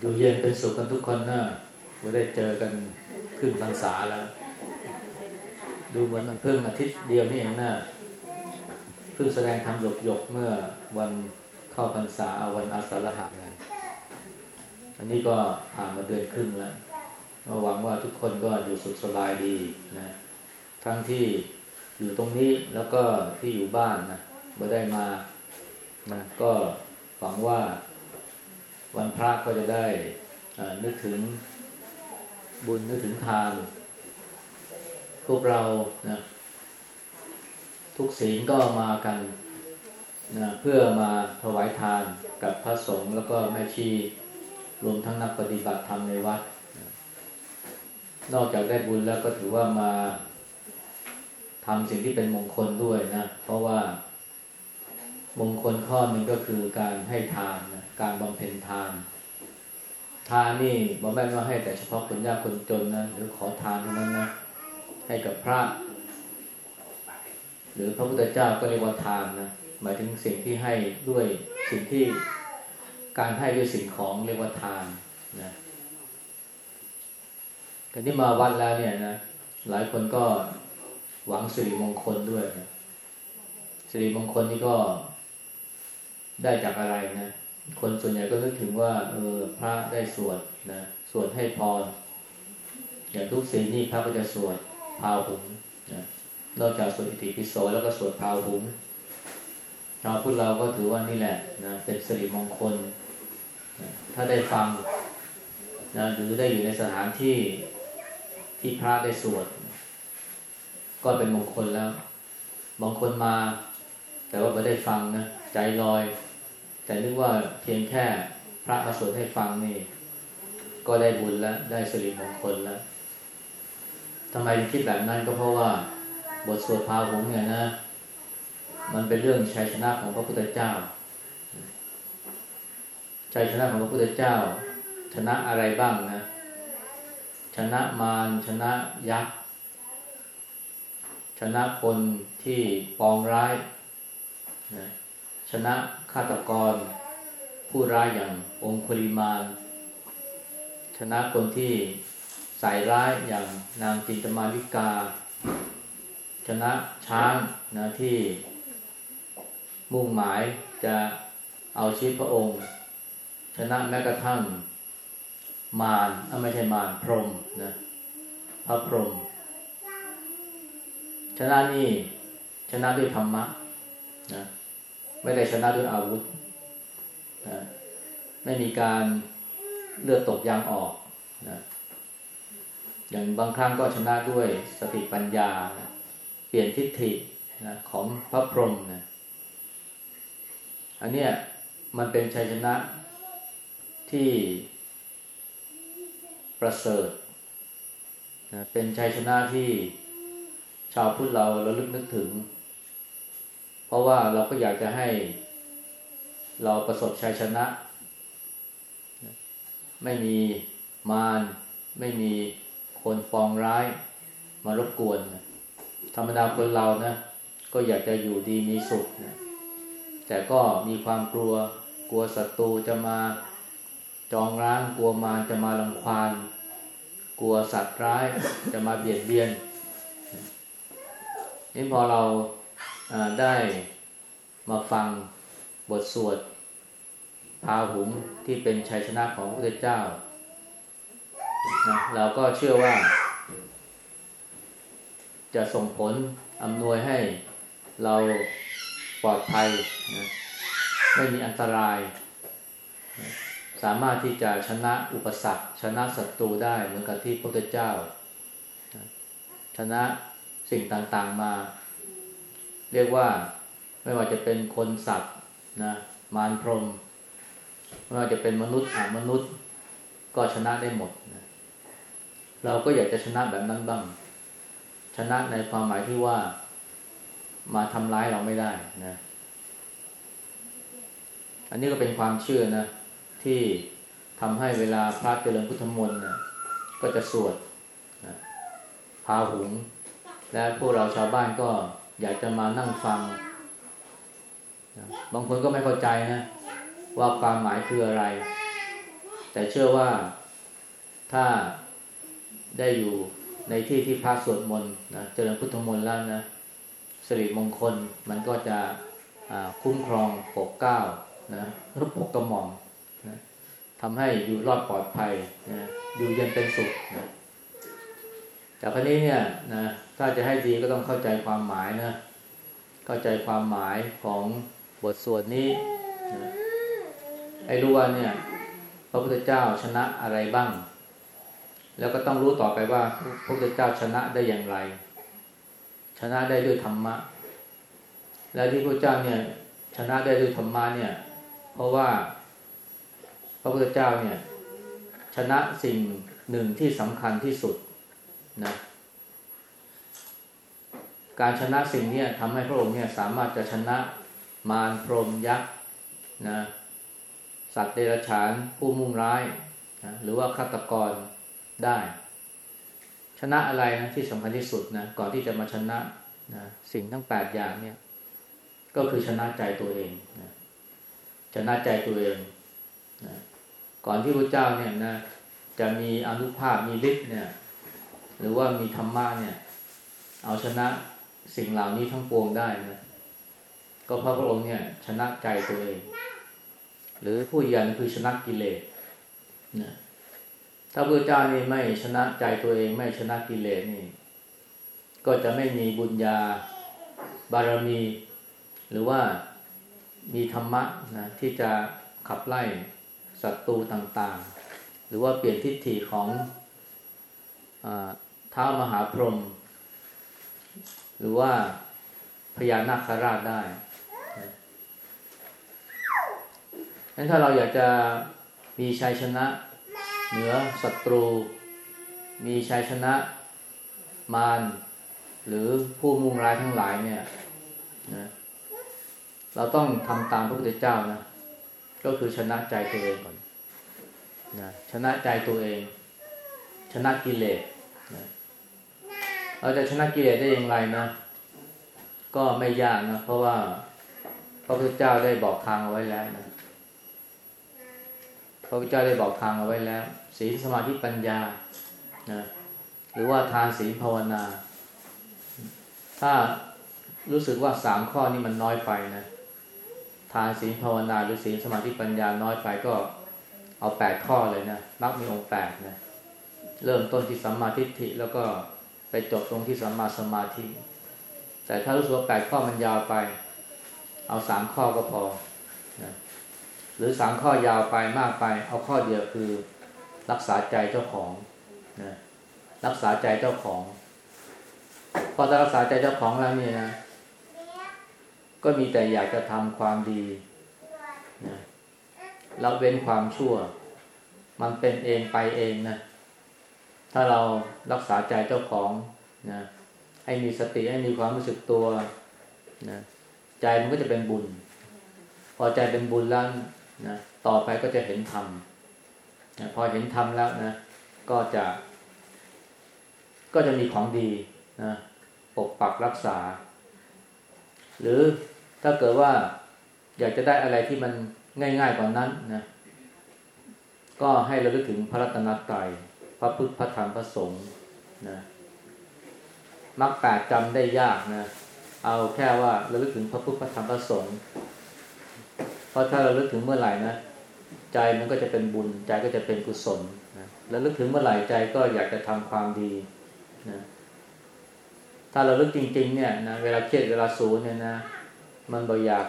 อยู่เย็นเป็นสุขกันทุกคนนะไม่ได้เจอกันขึ้นพรรษาแล้ว ดูเหมือนมันเพิ่งอาทิตย์เดียวนี่เองนะเพิ่งแสดงธรรมหยกหยกเมื่อวันเข้าพรรษาอาวันอาสาฬหะกันอันนี้ก็ผ่านมาเดือนครึ่งแล้วก็หวังว่าทุกคนก็อยู่สุขสบายดีนะ ทั้งที่อยู่ตรงนี้แล้วก็ที่อยู่บ้านนะไม่ได้มานะก็หวังว่า วันพระก็จะได้นึกถึงบุญนึกถึงทาน พวกเรานะทุกศีลก็มากันนะเพื่อมาถวายทานกับพระสงฆ์แล้วก็แม่ชีรวมทั้งนักปฏิบัติธรรมในวัด นอกจากได้บุญแล้วก็ถือว่ามาทำสิ่งที่เป็นมงคลด้วยนะ เพราะว่ามงคลข้อหนึ่งก็คือการให้ทานน การบำเพ็ญทาน ทานนี่บอกแม่ว่าให้แต่เฉพาะคนยากคนจนนะหรือขอทานเท่านั้นนะให้กับพระ หรือพระพุทธเจ้าก็เรียกว่าทานนะหมายถึงสิ่งที่ให้ด้วยสิ่งที่การให้ด้วยสิ่งของเรียกว่าทานนะแต่ที่มาวัดแล้วเนี่ยนะหลายคนก็หวังสิริมงคลด้วยนะสิริมงคลนี่ก็ได้จากอะไรนะ คนส่วนใหญ่ก็นึกถึงว่าเออพระได้สวดนะสวดให้พรอย่างทุกศีลนี่พระก็จะสวดพาวหุงนะนอกจากสวดอิติปิโสแล้วก็สวดพาวหุงชาวพุทธเราก็ถือว่านี่แหละนะเป็นสิริมงคลนะถ้าได้ฟังนะหรือได้อยู่ในสถานที่ที่พระได้สวด ก็เป็นมงคลแล้ว บางคนมา แต่ว่าไม่ได้ฟังนะใจลอย แต่นึกว่าเพียงแค่พระมาสวดให้ฟังนี่ ก็ได้บุญแล้วได้สิริมงคลแล้วทำไมคิดแบบนั้นก็เพราะว่า บทสวดพาหุงเนี่ยนะ มันเป็นเรื่องชัยชนะของพระพุทธเจ้าชัยชนะของพระพุทธเจ้า ชนะอะไรบ้างนะ ชนะมารชนะยักษ์ชนะคนที่ปองร้ายนะ ชนะฆาตกร ผู้ร้ายอย่างองคุลิมานชนะคนที่ใส่ร้ายอย่างนางจินตมาวิกา ชนะช้างนะที่มุ่งหมายจะเอาชีวิตพระองค์ ชนะแม้กระทั่งมารอะไม่ใช่มารพรมนะพระพรหมชนะนี่ชนะด้วยธรรมะ ไม่ได้ชนะด้วยอาวุธนะไม่มีการเลือดตกยางออกนะอย่างบางครั้งก็ชนะด้วยสติปัญญานะเปลี่ยนทิฏฐินะของพระพรหมนะอันเนี้ยมันเป็นชัยชนะที่ประเสริฐนะเป็นชัยชนะที่ชาวพุทธเราระลึกนึกถึง เพราะว่าเราก็อยากจะให้เราประสบชัยชนะ ไม่มีมารไม่มีคนปองร้ายมารบกวนนะธรรมดาคนเรานะ ก็อยากจะอยู่ดีมีสุขนะแต่ก็มีความกลัวกลัวศัตรูจะมาจองร้างกลัวมารจะมาลังควานกลัวสัตว์ร้ายจะมาเบียดเบียนนี่พอเรา ได้มาฟังบทสวดพาหุงที่เป็นชัยชนะของพระพุทธเจ้านะเราก็เชื่อว่า จะส่งผลอำนวยให้เราปลอดภัยนะไม่มีอันตราย สามารถที่จะชนะอุปสรรค ชนะศัตรูได้เหมือนกับที่พระพุทธเจ้า ชนะสิ่งต่างๆมา เรียกว่าไม่ว่าจะเป็นคนสัตว์นะมารพรมไม่ว่าจะเป็นมนุษย์อามนุษย์ ก็ชนะได้หมดนะเราก็อยากจะชนะแบบนั้นบ้าง ชนะในความหมายที่ว่ามาทำร้ายเราไม่ได้นะ อันนี้ก็เป็นความเชื่อนะ ที่ทำให้เวลาพระเจริญพุทธมนต์นะก็จะสวดนะพาหุง และพวกเราชาวบ้านก็ อยากจะมานั่งฟังนะบางคนก็ไม่เข้าใจนะ ว่าความหมายคืออะไร แต่เชื่อว่าถ้าได้อยู่ในที่ที่พระสวดมนต์นะเจริญพุทธมนต์แล้วนะสิริมงคลมันก็จะคุ้มครองปกเก้านะรูปปกกระหม่อมนะทำให้อยู่รอดปลอดภัยนะอยู่เย็นเป็นสุขนะ จากครนี้เนี่ยนะถ้าจะให้ดีก็ต้องเข้าใจความหมายนะ เข้าใจความหมายของบทสวดนี้นะให้รู้ว่าเนี่ย พระพุทธเจ้าชนะอะไรบ้าง แล้วก็ต้องรู้ต่อไปว่าพระพุทธเจ้าชนะได้อย่างไร ชนะได้ด้วยธรรมะ และที่พระเจ้าเนี่ยชนะได้ด้วยธรรมะเนี่ย เพราะว่าพระพุทธเจ้าเนี่ย ชนะสิ่งหนึ่งที่สำคัญที่สุด นะ การชนะสิ่งนี้ทำให้พระองค์เนี่ยสามารถจะชนะมารพรมยักษ์นะสัตว์เดรัจฉานผู้มุ่งร้ายนะหรือว่าฆาตกรได้ ชนะอะไรนะที่สำคัญที่สุดนะก่อนที่จะมาชนะนะสิ่งทั้งแปดอย่างเนี่ย ก็คือชนะใจตัวเองนะชนะใจตัวเองนะก่อนที่พระเจ้าเนี่ยนะจะมีอนุภาพมีฤทธิ์เนี่ย หรือว่ามีธรรมะเนี่ย เอาชนะสิ่งเหล่านี้ทั้งปวงได้นะก็พระพระองค์เนี่ย ชนะใจตัวเอง หรือผู้ยันคือชนะกิเลสนะถ้าพระเจ้านี่ไม่ชนะใจตัวเอง ไม่ชนะกิเลสนี่ ก็จะไม่มีบุญญาบารมี หรือว่ามีธรรมะนะที่จะขับไล่ศัตรูต่างๆ หรือว่าเปลี่ยนทิฏฐิของ ท้ามหาพรหมหรือว่าพญานาคราชได้งั้นถ้าเราอยากจะมีชัยชนะ เหนือศัตรู มีชัยชนะมารหรือผู้มุ่งร้ายทั้งหลายเนี่ยนะเราต้องทำตามพระพุทธเจ้านะ ก็คือชนะใจตัวเองก่อนนะชนะใจตัวเอง ชนะกิเลส เราจะชนะกิเลสได้อย่างไรนะ ก็ไม่ยากนะเพราะว่าพระพุทธเจ้าได้บอกทางเอาไว้แล้วนะพระพุทธเจ้าได้บอกทางเอาไว้แล้วศีลสมาธิปัญญานะหรือว่าทานศีลภาวนา ถ้ารู้สึกว่าสามข้อนี้มันน้อยไปนะทานศีลภาวนา หรือศีลสมาธิปัญญาน้อยไปก็เอาแปดข้อเลยนะมักมีองค์แปดนะเริ่มต้นที่สัมมาทิฏฐิแล้วก็ ไปจบตรงที่สัมมาสมาธิ แต่ถ้ารู้สึกว่าแปดข้อมันยาวไป เอาสามข้อก็พอนะหรือสามข้อยาวไปมากไป เอาข้อเดียวคือรักษาใจเจ้าของนะรักษาใจเจ้าของ พอจะรักษาใจเจ้าของแล้วเนี่ยนะก็มีแต่อยากจะทำความดีนะเราเว้นความชั่ว มันเป็นเองไปเองนะ ถ้าเรารักษาใจเจ้าของนะให้มีสติให้มีความรู้สึกตัวนะใจมันก็จะเป็นบุญ พอใจเป็นบุญแล้วนะต่อไปก็จะเห็นธรรมนะพอเห็นธรรมแล้วนะ ก็จะ ก็จะมีของดีนะปกปักรักษา หรือถ้าเกิดว่าอยากจะได้อะไรที่มันง่ายๆกว่านั้นนะ ก็ให้เราลึกถึงพระรัตนตรัย ระพุทธพระธรรมพระสงฆ์นะมักแปดจำได้ยากนะ เอาแค่ว่าเราลึกถึงพระพุทธพระธรรมพระสงฆ์เพราะถ้าเราลึกถึงเมื่อไหร่นะใจมันก็จะเป็นบุญใจก็จะเป็นกุศลนะแล้วลึกถึงเมื่อไหร่ใจก็อยากจะทำความดีนะถ้าเราลึกจริง ๆ เนี่ยนะเวลาเครียดเวลาสูญเนี่ยนะ มันบ่อยาก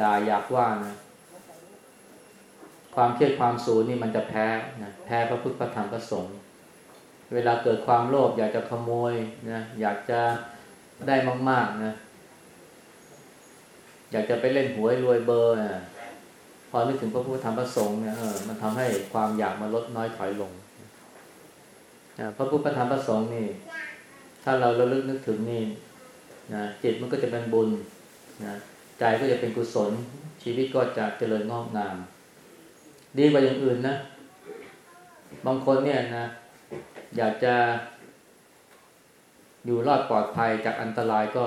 ด่าอยากว่านะ ความเครียดความสูญนี่มันจะแพ้นะแพ้พระพุทธพระธรรมพระสงฆ์เวลาเกิดความโลภอยากจะขโมยนะอยากจะได้มากๆนะอยากจะไปเล่นหวยรวยเบอร์นะพอนึกถึงพระพุทธธรรมพระสงฆ์เนี่ยเออมันทำให้ความอยากมันลดน้อยถอยลงนะพระพุทธธรรมพระสงฆ์นี่ ถ้าเราระลึกนึกถึงนี่นะจิตมันก็จะเป็นบุญนะใจก็จะเป็นกุศล ชีวิตก็จะเจริญงอกงาม ดีกว่าอย่างอื่นนะ บางคนเนี่ยนะ อยากจะอยู่รอดปลอดภัยจากอันตรายก็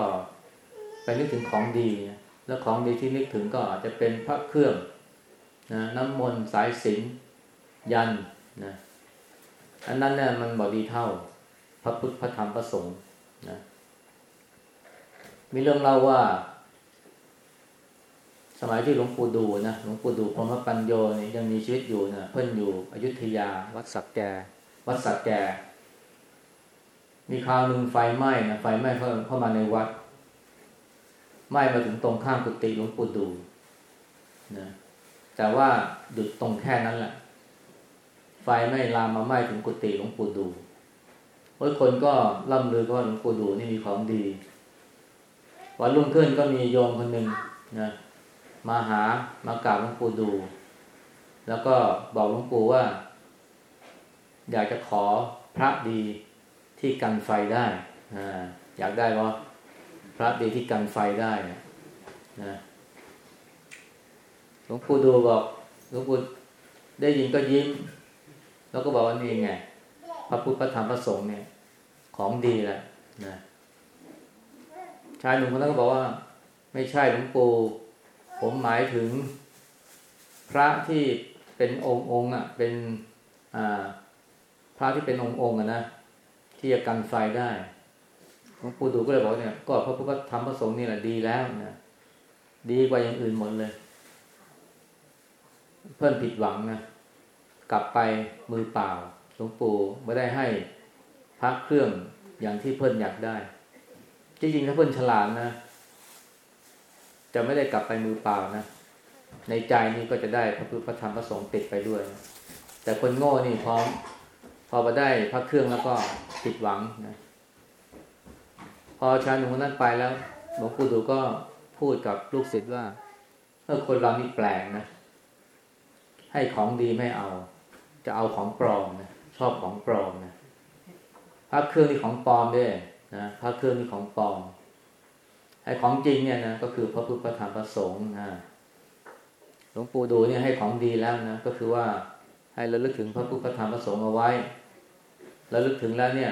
ไปนึกถึงของดีนะแล้วของดีที่นึกถึงก็อาจจะเป็นพระเครื่องนะน้ำมนต์สายสิงยันนะอันนั้นเนี่ยมันบอกดีเท่า พระพุทธพระธรรมพระสงฆ์นะมีเรื่องเล่าว่า มัยที่หลวงปู่ดูนะหลวงปู่ดูพรหมปัญโยนี่ยังมีชีวิตอยู่นะเพิ่นอยู่อยุธยา วัดสักแก วัดสักแก มีคราวหนึ่งไฟไหม้นะไฟไหม้เข้าเข้ามาในวัดไหม้มาถึงตรงข้ามกุฏิหลวงปู่ดูนะแต่ว่าหยุดตรงแค่นั้นแหละ ไฟไม่ลามมาไหม้ถึงกุฏิหลวงปู่ดูเพราะคนก็ล่ำลือว่าหลวงปู่ดูนี่มีของดี วันรุ่งขึ้นก็มีโยมคนหนึ่งนะ มาหามากราบหลวงปู่ดู แล้วก็บอกหลวงปู่ว่า อยากจะขอพระดีที่กันไฟได้อ่าอยากได้ว่าพระดีที่กันไฟได้นะนะหลวงปู่ดูบอกหลวงปู่ได้ยินก็ยิ้ม แล้วก็บอกว่านี่ไงพระพุทธพระธรรมพระสงฆ์เนี่ย ของดีแหละนะชายหนุ่มคนนั้นก็บอกว่า ไม่ใช่หลวงปู่ ผมหมายถึงพระที่เป็นองค์องค์อะ เป็นอ่าพระที่เป็นองค์องค์อะนะที่จะกันไฟได้หลวงปู่ดูก็เลยบอกเนี่ย ก็พระพุทธธรรมพระสงฆ์นี่แหละดีแล้วนะดีกว่าอย่างอื่นหมดเลย เพื่อนผิดหวังนะกลับไปมือเปล่าหลวงปู่ไม่ได้ให้พระเครื่องอย่างที่เพื่อนอยากได้ จริงๆถ้าเพื่อนฉลาดนะ จะไม่ได้กลับไปมือเปล่านะ ในใจนี่ก็จะได้พระพุทธพระธรรมพระสงฆ์ติดไปด้วย แต่คนโง่นี่พร้อม พอมาได้พระเครื่องแล้วก็ผิดหวังนะพอชายหนุ่มคนนั้นไปแล้วหลวงปู่ดูก็พูดกับลูกศิษย์ว่าเออคนเรานี่แปลกนะ ให้ของดีไม่เอา จะเอาของปลอมนะชอบของปลอมนะพระเครื่องนี่ของปลอมด้วยนะพระเครื่องนี่ของปลอม ไอ้ของจริงเนี่ยนะก็คือพระพุทธพระธรรมพระสงฆ์นะหลวงปู่ดูเนี่ยให้ของดีแล้วนะก็คือว่าให้ราลึกถึงพระพุทธพระธรรมพระสงฆ์เอาไว้แล้วลึกถึงแล้วเนี่ย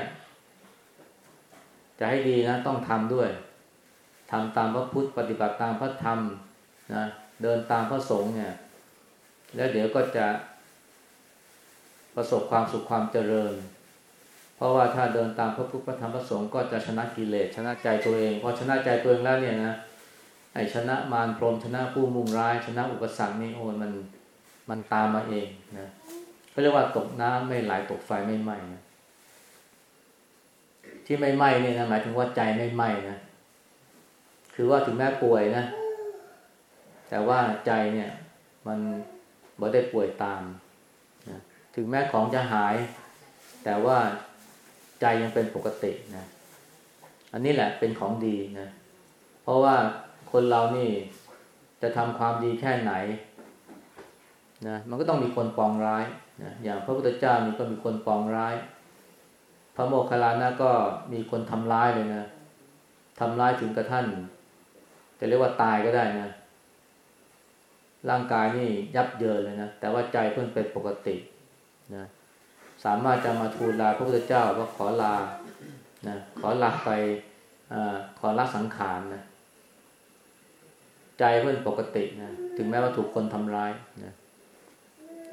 จะให้ดีนะต้องทำด้วยทำตามพระพุทธปฏิบัติตามพระธรรมนะเดินตามพระสงฆ์เนี่ย แล้วเดี๋ยวก็จะประสบความสุขความเจริญ ราะว่าถ้าเดินตามพระพุทธธรรมพระสงฆ์ก็จะชนะกิเลสชนะใจตัวเองพอชนะใจตัวเองแล้วเนี่ยนะไอชนะมารพรมชนะผู้มุ่งร้าย ชนะอุปสรรคนี่โอ้ยมันมันตามมาเองนะเขาเรียกว่าตกน้ำไม่ไหลตกไฟไม่ไหม้นะที่ไม่ไหม้เนี่ยนะหมายถึงว่าใจไม่ไหม้นะคือว่าถึงแม้ป่วยนะ แต่ว่าใจเนี่ย มันบ่ได้ป่วยตามนะถึงแม้ของจะหาย แต่ว่า ใจยังเป็นปกตินะ อันนี้แหละเป็นของดีนะ เพราะว่าคนเรานี่จะทำความดีแค่ไหนนะมันก็ต้องมีคนปองร้ายนะอย่างพระพุทธเจ้านี่ก็มีคนปองร้าย พระโมคคัลลานะก็มีคนทำร้ายเลยนะทำร้ายถึงกระทั่นจะเรียกว่าตายก็ได้นะ ร่างกายนี่ยับเยินเลยนะ แต่ว่าใจเพิ่งเป็นปกตินะ สามารถจะมาทูลลาพระพุทธเจ้าว่าขอลานะขอลาไปอขอละสังขารนะใจเพิ่งปกตินะถึงแม้ว่าถูกคนทำร้ายนะ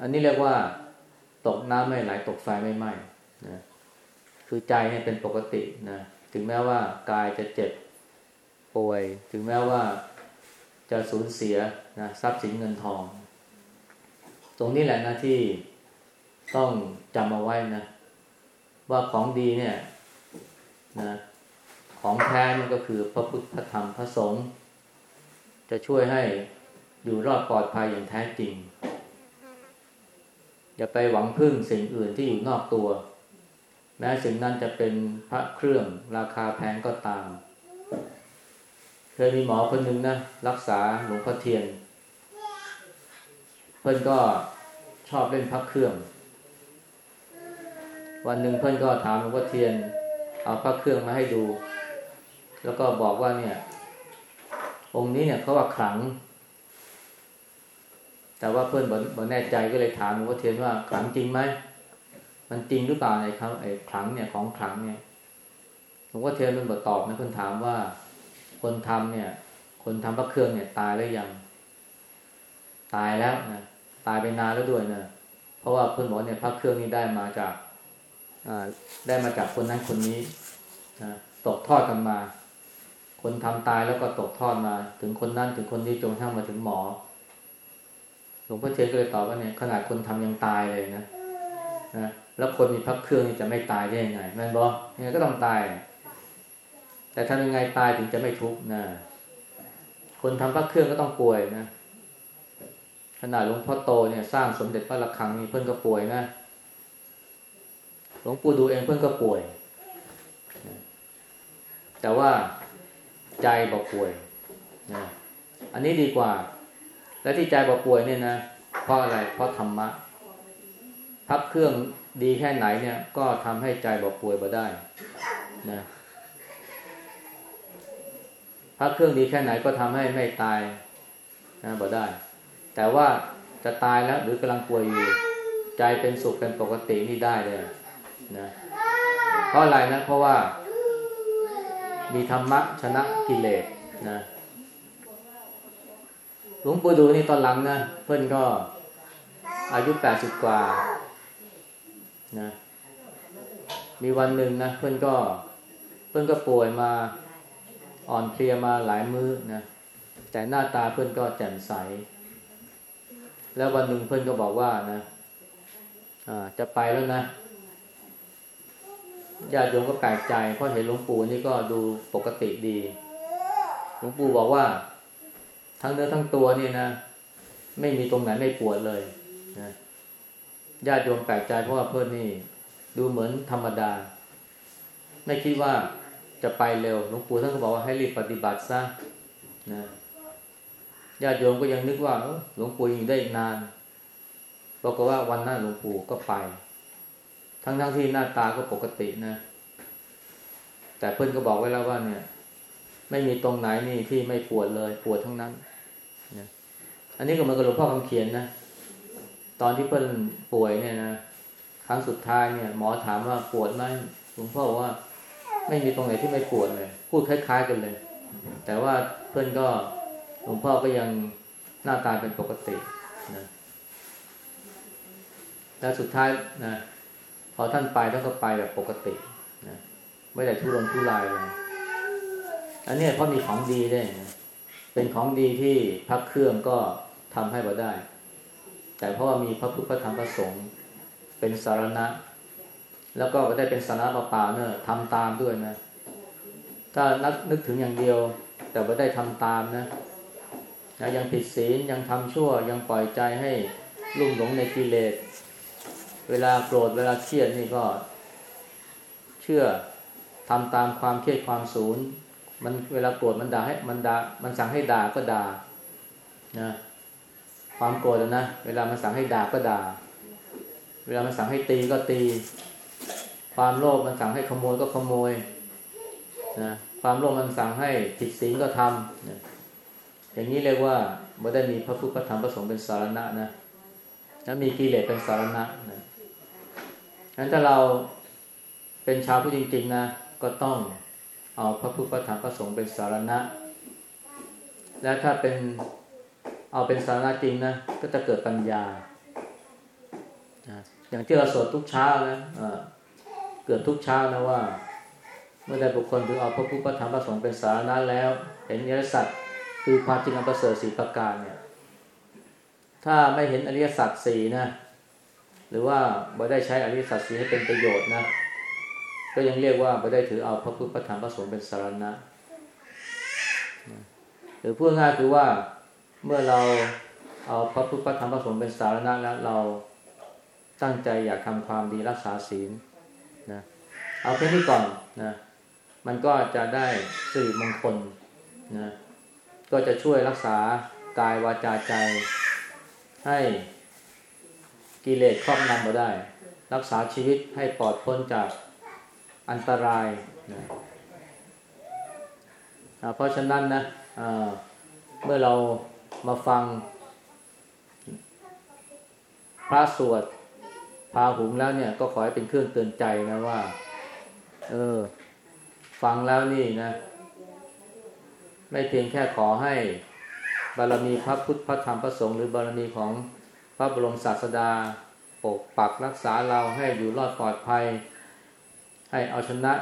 อันนี้เรียกว่า ตกน้ำไม่ไหลตกไฟไม่ไหม้นะคือใจเนี่ยเป็นปกตินะถึงแม้ว่ากายจะเจ็บป่วย ถึงแม้ว่าจะสูญเสียนะทรัพย์สินเงินทอง ตรงนี้แหละนะที่ ต้องจำเอาไว้นะ ว่าของดีเนี่ยนะของแท้มันก็คือพระพุทธพระธรรมพระสงฆ์จะช่วยให้อยู่รอดปลอดภัยอย่างแท้จริง อย่าไปหวังพึ่งสิ่งอื่นที่อยู่นอกตัว แม้สิ่งนั้นจะเป็นพระเครื่องราคาแพงก็ตาม เคยมีหมอคนหนึ่งนะรักษาหลวงพ่อเทียน เพื่อนก็ชอบเล่นพระเครื่อง วันหนึ่งเพื่อนก็ถามหลวงพ่อเทียน เอาพระเครื่องมาให้ดู แล้วก็บอกว่าเนี่ย องค์นี้เนี่ยเขาว่าขลัง แต่ว่าเพื่อนบอกแน่ใจก็เลยถามหลวงพ่อเทียนว่าขลังจริงไหมมันจริงหรือเปล่าไอ้คำไอ้ขลังเนี่ยของขลังเนี่ยหลวงพ่อเทียนมันบอกตอบนะเพื่อนถามว่า คนทำเนี่ย คนทำพระเครื่องเนี่ย ตายแล้วยัง ตายแล้วนะตายไปนานแล้วด้วยนะเพราะว่าเพื่อนบอกเนี่ยพระเครื่องนี้ได้มาจาก ได้มาจากคนนั้นคนนี้นะตกทอดกันมา คนทำตายแล้วก็ตกทอดมา ถึงคนนั้นถึงคนนี้จนทั้งมาถึงหมอ หลวงพ่อเทียนก็เลยตอบว่าเนี่ยขนาดคนทำยังตายเลยนะนะแล้วคนมีพระเครื่องนี่จะไม่ตายได้ยังไงแม่นบอกยังไงก็ต้องตาย แต่ทำยังไงตายถึงจะไม่ทุกข์นะคนทำพระเครื่องก็ต้องป่วยนะขนาดหลวงพ่อโตเนี่ยสร้างสมเด็จพระระฆังนี่เพื่อนก็ป่วยนะ หลวงปู่ดูเองเพื่อนก็ป่วย แต่ว่าใจบอกป่วยนะอันนี้ดีกว่า และที่ใจบอกป่วยเนี่ยนะเพราะอะไรเพราะธรรมะพับเครื่องดีแค่ไหนเนี่ย ก็ทำให้ใจบอกป่วยมาได้นะพับเครื่องดีแค่ไหนก็ทำให้ไม่ตายนะบ่ได้ แต่ว่าจะตายแล้วหรือกำลังป่วยอยู่ ใจเป็นสุขเป็นปกตินี่ได้เลย นะเพราะอะไรนะเพราะว่า มีธรรมะชนะกิเลสนะหลวงปู่ดูนี่ตอนหลังนะเพื่อนก็อายุแปดสิบกว่านะมีวันหนึ่งนะเพื่อนก็เพื่อนก็ป่วยมาอ่อนเพลียมาหลายมื้อนะแต่หน้าตาเพื่อนก็แจ่มใส แล้ววันหนึ่งเพื่อนก็บอกว่านะะจะไปแล้วนะ ญาติโยมก็แปลกใจ เพราะเห็นหลวงปู่นี่ก็ดูปกติดี หลวงปู่บอกว่า ทั้งเนื้อทั้งตัวนี่นะ ไม่มีตรงไหนไม่ปวดเลยนะญาติโยมแปลกใจเพราะว่าเพื่อนนี่ ดูเหมือนธรรมดา ไม่คิดว่าจะไปเร็วหลวงปู่ท่านก็บอกว่าให้รีบปฏิบัติซะนะญาติโยมก็ยังนึกว่าหลวงปู่ยังได้อีกนานบอกว่าวันนั้นหลวงปู่ก็ไป ทั้งทั้งที่หน้าตาก็ปกตินะ แต่เพื่อนก็บอกไว้แล้วว่าเนี่ย ไม่มีตรงไหนนี่ที่ไม่ปวดเลย ปวดทั้งนั้นนะอันนี้ก็เหมือนกับหลวงพ่อคำเขียนนะ ตอนที่เพื่อนป่วยเนี่ยนะครั้งสุดท้ายเนี่ย หมอถามว่าปวดไหมหลวงพ่อบอกว่า ไม่มีตรงไหนที่ไม่ปวดเลย พูดคล้ายๆกันเลย แต่ว่าเพื่อนก็หลวงพ่อก็ยังหน้าตาเป็นปกตินะแล้วสุดท้ายนะ อท่านไปท่านก็ไปแบบปกตินะไม่ได้ทุรนทุรายเลยอันนี้เพราะมีของดีได้นะเป็นของดีที่พักเครื่องก็ทำให้เราได้ แต่เพราะว่ามีพระพุทธธรรมพระสงฆ์เป็นสารณะ แล้วก็ได้เป็นสาระเปล่าเนี่ยทำตามด้วยนะ ถ้านักนึกถึงอย่างเดียว แต่ไม่ได้ทำตามนะยังผิดศีลยังทำชั่วยังปล่อยใจให้ลุ่มหลงในกิเลส เวลาโกรธเวลาเครียดนี่ก็เชื่อทำตามความเครียดความสูญมันเวลาโกรธมันด่าให้มันด่ามันสั่งให้ด่าก็ด่านะความโกรธนะเวลามันสั่งให้ด่าก็ด่า เวลามันสั่งให้ตีก็ตี ความโลภมันสั่งให้ขโมยก็ขโมยนะความโลภมันสั่งให้ผิดศีลก็ทำนะอย่างนี้เรียกว่าไม่ได้มีพระพุทธพระธรรมพระสงฆ์เป็นสารณะนะแล้วมีกิเลสเป็นสารณะนะ งั้นถ้าเราเป็นชาวผู้จริงๆนะ ก็ต้องเอาพระพุทธพระธรรมพระสงฆ์เป็นสารณะ และถ้าเป็นเอาเป็นสาระจริงนะก็จะเกิดปัญญา อย่างที่เราสวดทุกเช้านะเกิดทุกเช้านะว่า เมื่อใดบุคคลถึงเอาพระพุทธพระธรรมพระสงฆ์เป็นสาระแล้ว เห็นอริยสัจคือความจริงอันประเสริฐสีประการเนี่ย ถ้าไม่เห็นอริยสัจสี่นะ หรือว่าบ่ได้ใช้อริสัจสีให้เป็นประโยชน์นะ ก็ยังเรียกว่าบ่ได้ถือเอาพระพุทธพระธรรมพระสงฆ์เป็นสารณะ หรือพูดง่ายคือว่าเมื่อเราเอาพระพุทธพระธรรมพระสงฆ์เป็นสารณะแล้วเราตั้งใจอยากทำความดีรักษาศีลนะเอาแค่นี้ก่อนนะมันก็จะได้สิริมงคลนะก็จะช่วยรักษากายวาจาใจให้ กิเลสครอบงำมาได้ รักษาชีวิตให้ปลอดพ้นจากอันตรายนะเพราะฉะนั้นนะเมื่อเรามาฟัง พระสวดพาหุงแล้วเนี่ย ก็ขอให้เป็นเครื่องเตือนใจนะว่า เออ ฟังแล้วนี่นะ ไม่เพียงแค่ขอให้บารมีพระพุทธพระธรรมพระสงฆ์หรือบารมีของ ระบรมศาสดา ปกปักรักษาเราให้อยู่รอดปลอดภัย ให้เอาชนะ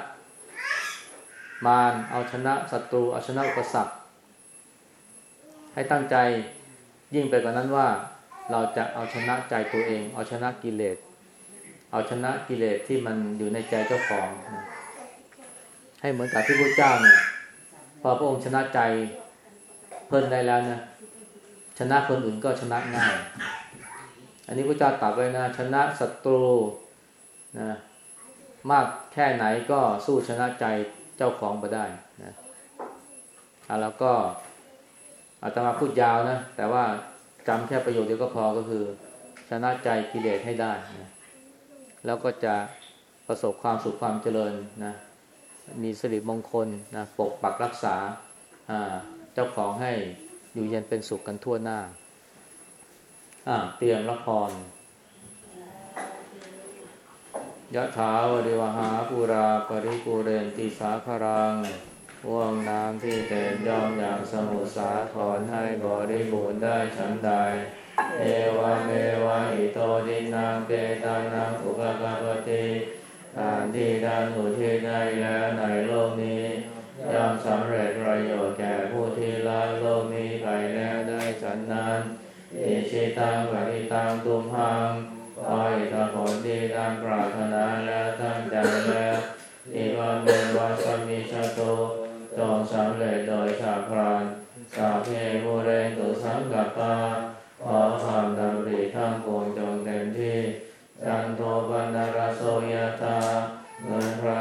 มารเอาชนะศัตรู เอาชนะอุปสรรคให้ตั้งใจยิ่งไปกว่านั้นว่าเราจะเอาชนะใจตัวเอง เอาชนะกิเลส เอาชนะกิเลสที่มันอยู่ในใจเจ้าของ ให้เหมือนกับที่พระเจ้าเนี่ยพอพระองค์ชนะใจเพิ่นได้แล้วนะชนะคนอื่นก็ชนะง่าย อันนี้พระเจ้าตรัสไว้นะชนะศัตรูนะมากแค่ไหนก็สู้ชนะใจเจ้าของไปได้นะแล้วก็อาตมาพูดยาวนะ แต่ว่าจำแค่ประโยคเดียวก็พอก็คือ ชนะใจกิเลสให้ได้นะแล้วก็จะประสบความสุขความเจริญนะมีสิริมงคลนะปกปักรักษาเจ้าของให้อยู่เย็นเป็นสุขกันทั่วหน้า เตรียมละครยะถาวริวหาปูราปริปูเรนติสาครังว่วงน้ำที่เต็มย่อมอย่างสมุทรสาครให้บริบูรณ์ได้ฉันใด เอวเมวะอิโตดินังเปตานังอุปกาปติทานที่ดันอุทิศได้แล้วในโลกนี้ย่อมสำเร็จประโยชน์แก่ผู้ที่ละโลกนี้ไปแล้วได้ฉันนั้น อิจฉิตังปัตถิตังตุมหังขออิฏฐผลที่ท่านปรารถนาแล้วตั้งใจแล้วขิปปะเมวะ สะมิชฌะตุ จงสำเร็จโดยฉับพลันสัพเพ ปูเรนตุสังกัปปาขอความดำริทั้งปวงจงเต็มที่จันโทปัณณะระโสยะถาเหมือนพระ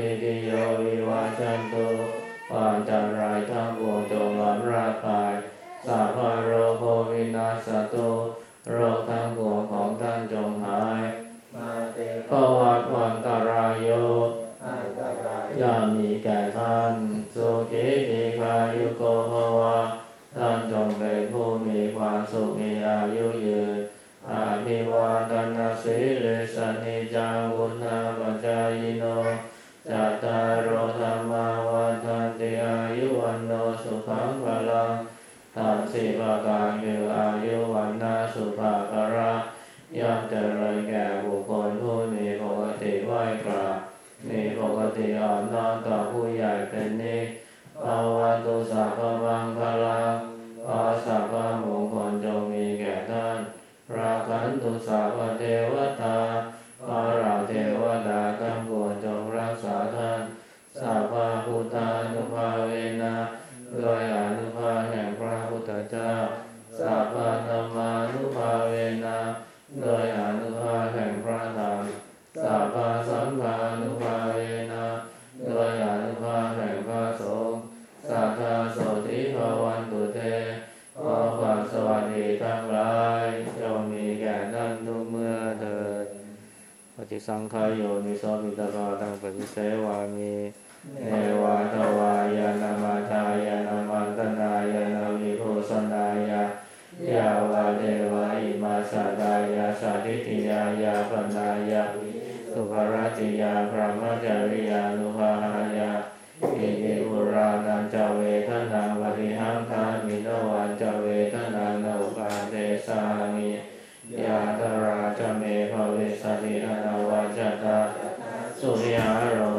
สาพีติโยวิวาชันตุความจันไรายทั้งปวงจงลำราคายสาพาโรโควินาสตุโรคทั้งปวงของท่านจงหายภวัตวันตรายโยย่ามีแก่ท่านสุขีทีคายุโกภวะท่านจงเป็นผู้มีความสุขมีอายุยืนอาภิวาทนาสิริสนิจังวุฒาปัจจายโน จัตตารโอธรรมาวันทันติอายุวันโนสุขังพลังทั้งสี่ปการคืออายุวันนาสุภาภระย่อมเจริญแก่บุคคลผู้มีปกติไหวกราบมีปกติอ่อนน้อมต่อผู้ใหญ่เป็นนิภาวันตุสัพพมังคลังขอสัพพมงคลจงมีแก่ท่านราคันตุสัพพเทวตา สังขายโยนิโสมิตาาตังปฏิเสวามีเนวาทวายานามาทายานามันตนายานาวิโภสนายายาวาเดวาอิมาสาดายาสาธิติยายาปนายาสุภราติยาพระมัจริย 就这 they.